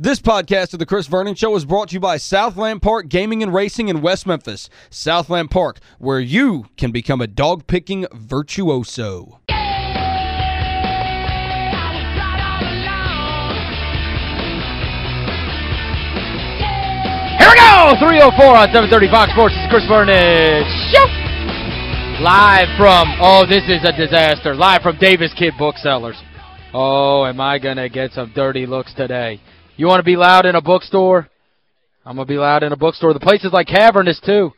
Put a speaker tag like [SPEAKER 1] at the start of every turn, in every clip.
[SPEAKER 1] This podcast of the Chris Vernon Show is brought to you by Southland Park Gaming and Racing in West Memphis. Southland Park, where you can become a dog-picking virtuoso.
[SPEAKER 2] Here we go! 304 on 730 Fox Sports. It's Chris Vernon Show. Live from, oh, this is a disaster. Live from Davis Kidd Booksellers. Oh, am I going to get some dirty looks today. You want to be loud in a bookstore? I'm going to be loud in a bookstore. The place is like cavernous, too.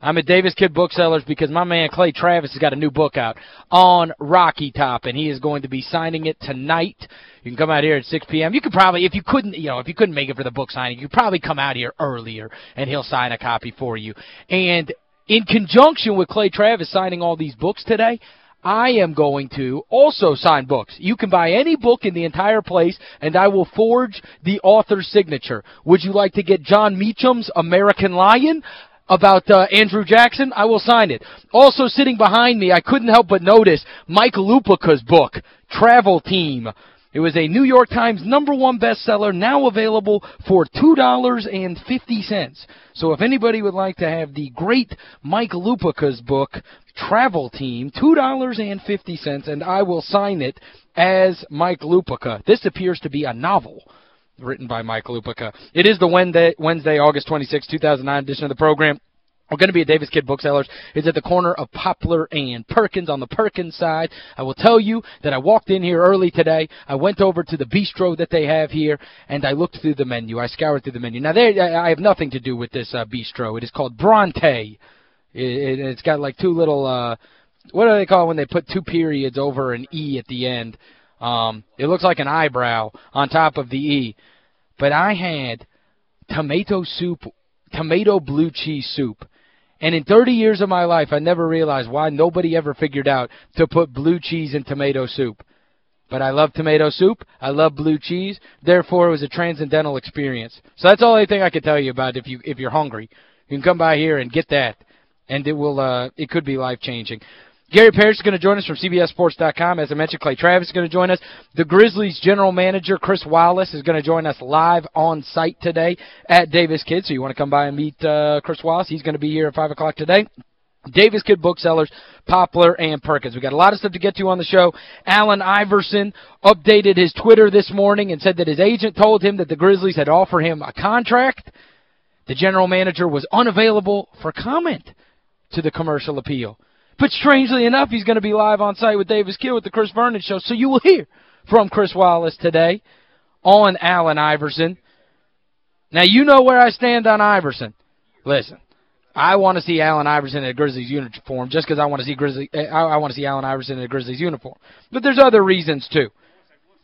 [SPEAKER 2] I'm at Davis Kidd Booksellers because my man Clay Travis has got a new book out on Rocky Top, and he is going to be signing it tonight. You can come out here at 6 p.m. You could probably, if you couldn't, you know, if you couldn't make it for the book signing, you could probably come out here earlier, and he'll sign a copy for you. And in conjunction with Clay Travis signing all these books today, I am going to also sign books. You can buy any book in the entire place, and I will forge the author's signature. Would you like to get Jon Meacham's American Lion? about uh, Andrew Jackson, I will sign it. Also sitting behind me, I couldn't help but notice Mike Lupica's book, Travel Team. It was a New York Times number one bestseller, now available for $2.50. So if anybody would like to have the great Mike Lupica's book, Travel Team, $2.50, and I will sign it as Mike Lupica. This appears to be a novel written by Mike Lupica. It is the Wednesday, Wednesday August 26, 2009 edition of the program. We're going to be at Davis Kidd Booksellers. It's at the corner of Poplar and Perkins on the Perkins side. I will tell you that I walked in here early today. I went over to the bistro that they have here, and I looked through the menu. I scoured through the menu. Now, there, I have nothing to do with this uh, bistro. It is called Bronte. It, it, it's got like two little, uh, what do they call it when they put two periods over an E at the end? Um, it looks like an eyebrow on top of the E. But I had tomato soup, tomato blue cheese soup and in 30 years of my life, I never realized why nobody ever figured out to put blue cheese in tomato soup. But I love tomato soup. I love blue cheese. Therefore, it was a transcendental experience. So that's all I think I could tell you about if you if you're hungry. You can come by here and get that. And it will uh it could be life-changing. Gary Parrish is going to join us from CBSSports.com. As I mentioned, Clay Travis is going to join us. The Grizzlies general manager, Chris Wallace, is going to join us live on site today at Davis Kidd. So you want to come by and meet uh, Chris Wallace. He's going to be here at 5 o'clock today. Davis Kidd Booksellers, Poplar, and Perkins. we got a lot of stuff to get to on the show. Allen Iverson updated his Twitter this morning and said that his agent told him that the Grizzlies had offered him a contract. The general manager was unavailable for comment to the commercial appeal. But strangely enough, he's going to be live on site with Davis Kidd with the Chris Vernon Show. So you will hear from Chris Wallace today on Allen Iverson. Now, you know where I stand on Iverson. Listen, I want to see Allen Iverson in a Grizzlies uniform just because I want to see Grizzly I, I want to see Allen Iverson in a Grizzlies uniform. But there's other reasons, too.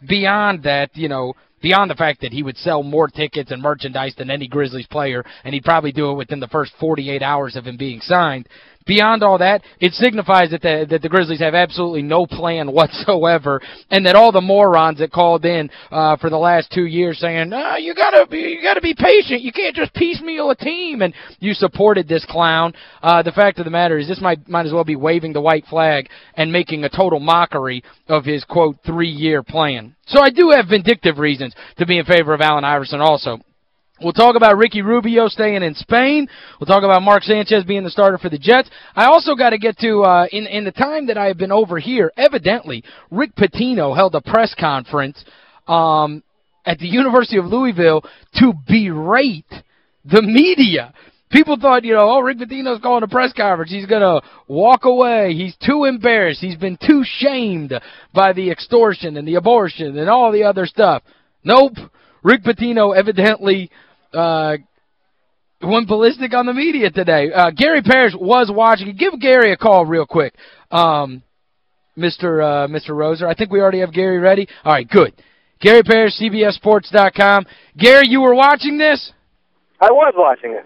[SPEAKER 2] Beyond that, you know, beyond the fact that he would sell more tickets and merchandise than any Grizzlies player, and he'd probably do it within the first 48 hours of him being signed, Beyond all that, it signifies that the, that the Grizzlies have absolutely no plan whatsoever and that all the morons that called in uh, for the last two years saying, oh, you got to be you got to be patient. You can't just piecemeal a team. And you supported this clown. Uh, the fact of the matter is this might, might as well be waving the white flag and making a total mockery of his, quote, three-year plan. So I do have vindictive reasons to be in favor of Allen Iverson also. We'll talk about Ricky Rubio staying in Spain. We'll talk about Mark Sanchez being the starter for the Jets. I also got to get to, uh, in, in the time that I have been over here, evidently, Rick Pitino held a press conference um, at the University of Louisville to berate the media. People thought, you know, oh, Rick Pitino's calling a press conference. He's going to walk away. He's too embarrassed. He's been too shamed by the extortion and the abortion and all the other stuff. Nope. Rick Pitino evidently uh, went ballistic on the media today. Uh, Gary Parrish was watching. Give Gary a call real quick, um, Mr. Uh, Mr. Roser. I think we already have Gary ready. All right, good. Gary Parrish, CBSSports.com. Gary, you were watching this?
[SPEAKER 3] I was watching it.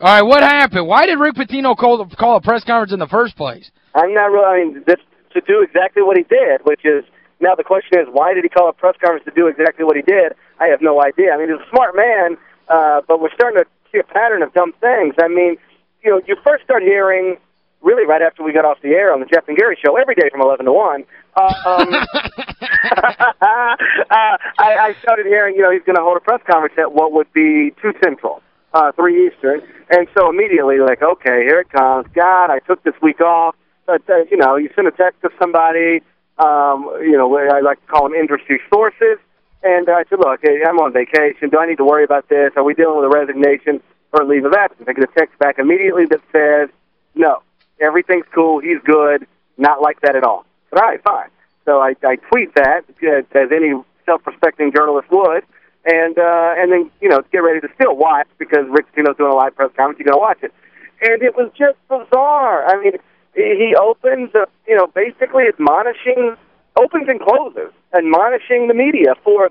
[SPEAKER 2] All right, what happened? Why did Rick Pitino call, call a press conference in the first place?
[SPEAKER 3] I'm not really, I mean, this, to do exactly what he did, which is, now the question is, why did he call a press conference to do exactly what he did? I have no idea. I mean, he's a smart man, uh, but we're starting to see a pattern of dumb things. I mean, you know, you first start hearing really right after we got off the air on the Jeff and Gary show every day from 11 to 1. Uh, um, uh, I, I started hearing, you know, he's going to hold a press conference at what would be 2 Central, uh, 3 Eastern. And so immediately, like, okay, here it comes. God, I took this week off. But, uh, you know, you send a text to somebody, um, you know, I like to call them industry sources. And I said, look, I'm on vacation. Do I need to worry about this? Are we dealing with a resignation or a leave of absence? I get a text back immediately that says, no, everything's cool. He's good. Not like that at all. All right, fine. So I, I tweet that, as any self-respecting journalist would, and uh, and then you know get ready to still watch because Rick Pitino's doing a live press conference. You're gonna watch it, and it was just bizarre. I mean, he opens, uh, you know, basically admonishing, opens and closes, admonishing the media for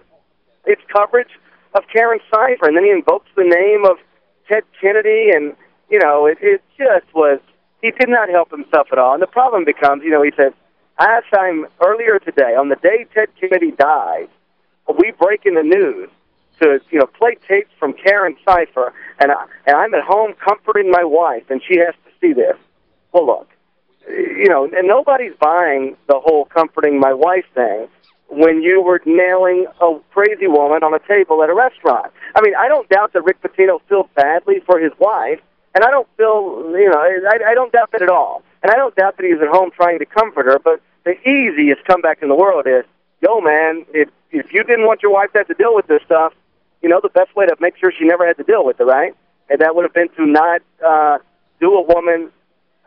[SPEAKER 3] its coverage of Karen Sypher, and then he invokes the name of Ted Kennedy, and you know, it, it just was. He did not help himself at all, and the problem becomes, you know, he says, as I'm earlier today, on the day Ted Kennedy died, we break in the news to you know play tapes from Karen Sypher, and I, and I'm at home comforting my wife, and she has to see this. Well, look, you know, and nobody's buying the whole comforting my wife thing when you were nailing a crazy woman on a table at a restaurant. I mean, I don't doubt that Rick Pitino feels badly for his wife, and I don't feel, you know, I, I don't doubt that at all. And I don't doubt that he's at home trying to comfort her, but the easiest comeback in the world is, yo, man, if, if you didn't want your wife to have to deal with this stuff, you know, the best way to make sure she never had to deal with it, right? And that would have been to not uh, do a woman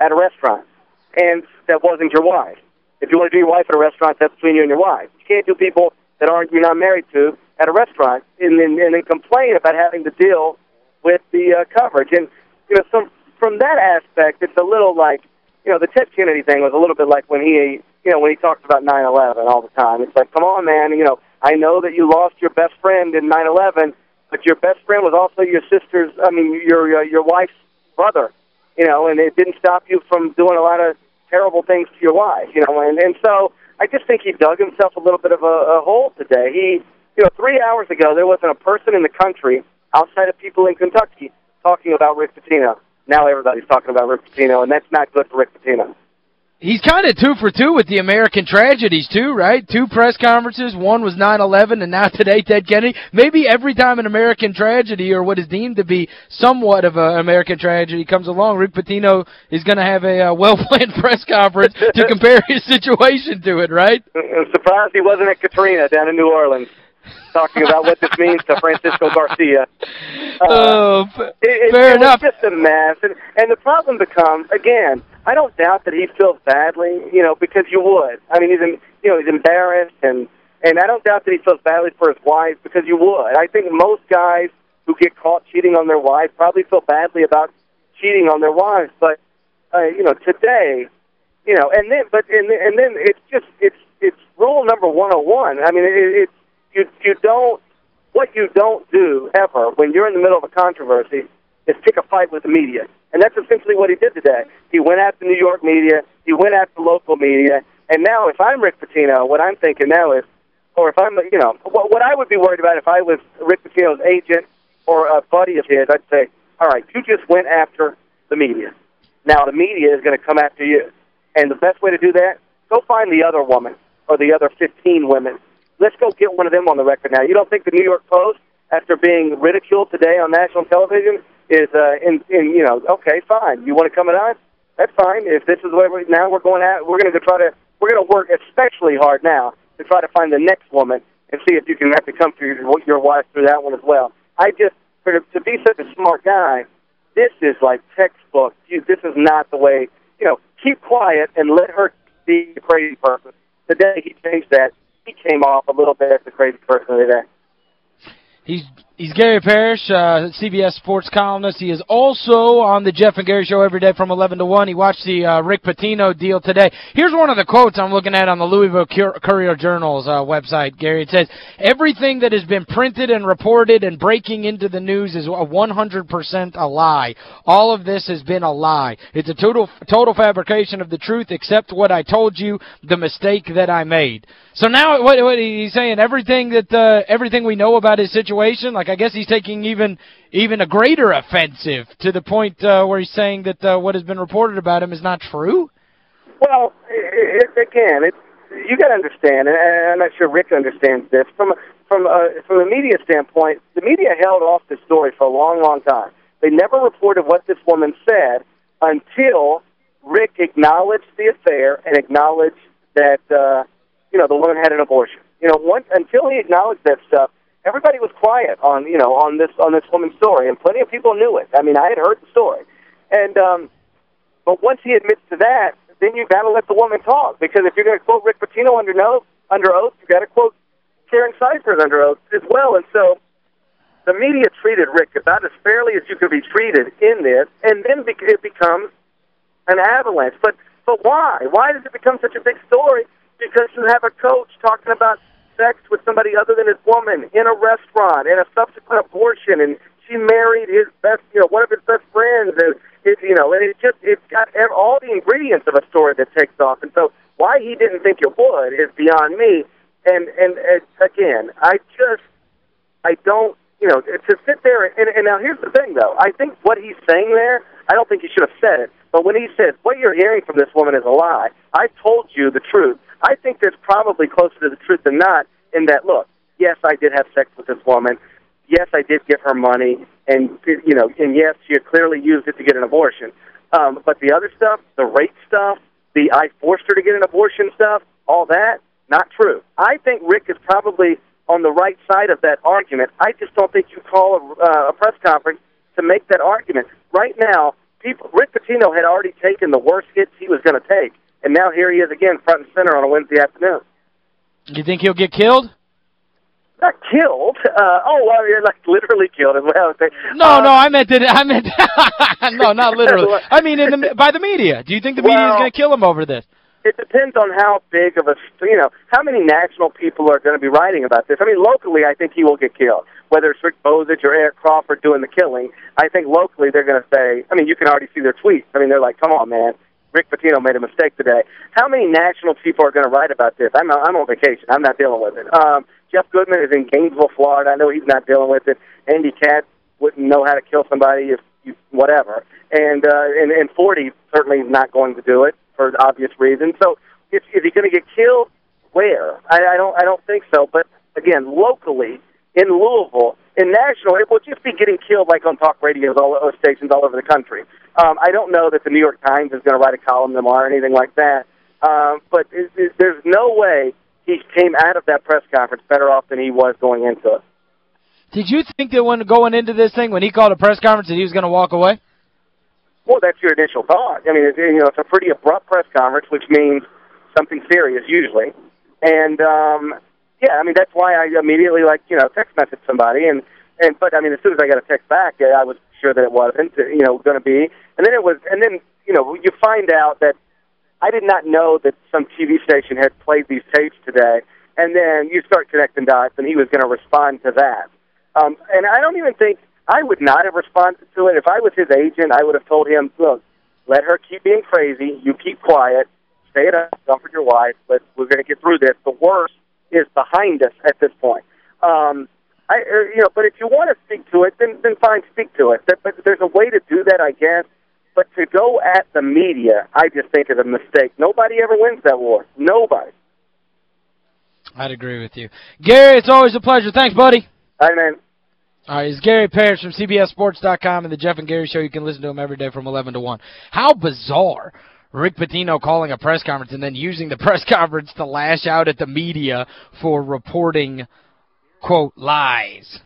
[SPEAKER 3] at a restaurant and that wasn't your wife. If you want to do your wife at a restaurant, that's between you and your wife. You can't do people that aren't you're not married to at a restaurant and then and then complain about having to deal with the uh, coverage. And you know, so from that aspect, it's a little like you know the Ted Kennedy thing was a little bit like when he you know when he talks about 9/11 all the time. It's like, come on, man, you know, I know that you lost your best friend in 9/11, but your best friend was also your sister's. I mean, your uh, your wife's brother. You know, and it didn't stop you from doing a lot of terrible things to your wife, you know, and, and so I just think he dug himself a little bit of a, a hole today. He, you know, three hours ago there wasn't a person in the country outside of people in Kentucky talking about Rick Pitino. Now everybody's talking about Rick Pitino, and that's not good for Rick Pitino
[SPEAKER 2] he's kind of two for two with the American tragedies, too, right? Two press conferences. One was 9-11, and now today, Ted Kennedy. Maybe every time an American tragedy or what is deemed to be somewhat of an American tragedy comes along, Rick Pitino is going to have a uh, well-planned press conference to compare his situation to it, right?
[SPEAKER 3] I'm surprised he wasn't at Katrina down in New Orleans talking about what this means to Francisco Garcia.
[SPEAKER 2] Uh, oh,
[SPEAKER 3] it,
[SPEAKER 2] fair
[SPEAKER 3] it
[SPEAKER 2] enough.
[SPEAKER 3] It's just a mess. And, and the problem becomes, again, I don't doubt that he feels badly, you know, because you would. I mean, he's, in, you know, he's embarrassed, and, and I don't doubt that he feels badly for his wife because you would. I think most guys who get caught cheating on their wives probably feel badly about cheating on their wives. But, uh, you know, today, you know, and then, but, and, and then it's just, it's, it's rule number 101. I mean, it, it's, you you don't what you don't do ever when you're in the middle of a controversy is pick a fight with the media. And that's essentially what he did today. He went after New York media, he went after local media, and now if I'm Rick Pitino, what I'm thinking now is, or if I'm, you know, what, what I would be worried about if I was Rick Pitino's agent or a buddy of his, I'd say, all right, you just went after the media. Now the media is going to come after you. And the best way to do that, go find the other woman or the other 15 women let's go get one of them on the record now. You don't think the New York Post, after being ridiculed today on national television, is uh, in, in you know, okay, fine. You want to come at us? That's fine. If this is the way we, now we're going at, we're going to try to we're going to work especially hard now to try to find the next woman and see if you can have to come through your, your wife through that one as well. I just for to be such a smart guy, this is like textbook. You, this is not the way. You know, keep quiet and let her be the crazy person. Today he changed that he came off a little bit as a crazy person today.
[SPEAKER 2] He's he's Gary Parrish, uh, CBS sports columnist. He is also on the Jeff and Gary Show every day from 11 to 1. He watched the uh, Rick Pitino deal today. Here's one of the quotes I'm looking at on the Louisville Courier-Journal's uh, website, Gary. It says, everything that has been printed and reported and breaking into the news is 100% a lie. All of this has been a lie. It's a total total fabrication of the truth except what I told you, the mistake that I made. So now what, what he's saying, everything that uh, everything we know about his situation, like like I guess he's taking even even a greater offensive to the point uh, where he's saying that uh, what has been reported about him is not true?
[SPEAKER 3] Well, it, it, again, it's you got to understand, and I'm not sure Rick understands this. From from a, from a media standpoint, the media held off the story for a long, long time. They never reported what this woman said until Rick acknowledged the affair and acknowledged that uh, you know the woman had an abortion. You know, once until he acknowledged that stuff, everybody was quiet on you know on this on this woman's story, and plenty of people knew it. I mean, I had heard the story, and um, but once he admits to that, then you got to let the woman talk because if you're going to quote Rick Pitino under oath, under oath, you got to quote Karen Syphers under oath as well. And so the media treated Rick about as fairly as you could be treated in this, and then it becomes an avalanche. But but why? Why does it become such a big story? Because you have a coach talking about sex with somebody other than his woman in a restaurant and a subsequent abortion, and she married his best, you know, one of his best friends, and it, you know, and it just it's got all the ingredients of a story that takes off. And so, why he didn't think it would is beyond me. And and, and again, I just I don't, you know, to sit there and, and now here's the thing though. I think what he's saying there, I don't think he should have said it. But when he says what you're hearing from this woman is a lie, I told you the truth. I think there's probably closer to the truth than not. In that, look, yes, I did have sex with this woman yes, I did give her money, and you know, and yes, she clearly used it to get an abortion. Um, but the other stuff, the rape stuff, the I forced her to get an abortion stuff, all that, not true. I think Rick is probably on the right side of that argument. I just don't think you call a, uh, a press conference to make that argument. Right now, people, Rick Pitino had already taken the worst hits he was going to take, and now here he is again, front and center on a Wednesday afternoon.
[SPEAKER 2] You think he'll get killed?
[SPEAKER 3] not killed. Uh, oh, well, you're like literally killed. Is what I was saying.
[SPEAKER 2] No, um, no, I meant that. I meant no, not literally. I mean, in the by the media. Do you think the well, media is going to kill him over this?
[SPEAKER 3] It depends on how big of a, you know, how many national people are going to be writing about this. I mean, locally, I think he will get killed. Whether it's Rick Bozich or Eric Crawford doing the killing, I think locally they're going to say, I mean, you can already see their tweets. I mean, they're like, come on, man. Rick Pitino made a mistake today. How many national people are going to write about this? I'm, I'm on vacation. I'm not dealing with it. Um, Jeff Goodman is in Gainesville, Florida. I know he's not dealing with it. Andy Katz wouldn't know how to kill somebody if you, whatever. And uh, and and Forde certainly is not going to do it for obvious reasons. So is, is he going to get killed? Where? I, I don't I don't think so. But again, locally in Louisville, in national, it will just be getting killed like on talk radios, all uh, stations all over the country. Um, I don't know that the New York Times is going to write a column tomorrow or anything like that. Um, but it, it, there's no way he came out of that press conference better off than he was going into it.
[SPEAKER 2] Did you think that when going into this thing, when he called a press conference, that he was going to walk away?
[SPEAKER 3] Well, that's your initial thought. I mean, it, you know, it's a pretty abrupt press conference, which means something serious usually. And um, yeah, I mean, that's why I immediately like you know text message somebody, and and but I mean, as soon as I got a text back, I was sure that it wasn't you know going to be, and then it was, and then you know you find out that I did not know that some TV station had played these tapes today. And then you start connecting dots, and he was going to respond to that. Um, and I don't even think I would not have responded to it. If I was his agent, I would have told him, look, let her keep being crazy. You keep quiet. Stay at home. Comfort your wife. But we're going to get through this. The worst is behind us at this point. Um, I, er, you know, but if you want to speak to it, then then fine, speak to it. But, but there's a way to do that, I guess. But to go at the media, I just think is a mistake. Nobody ever wins that war. Nobody.
[SPEAKER 2] I'd agree with you. Gary, it's always a pleasure. Thanks, buddy.
[SPEAKER 3] All right, man.
[SPEAKER 2] All right, it's Gary Parrish from CBSSports.com and the Jeff and Gary Show. You can listen to him every day from 11 to 1. How bizarre. Rick Pitino calling a press conference and then using the press conference to lash out at the media for reporting, quote, lies.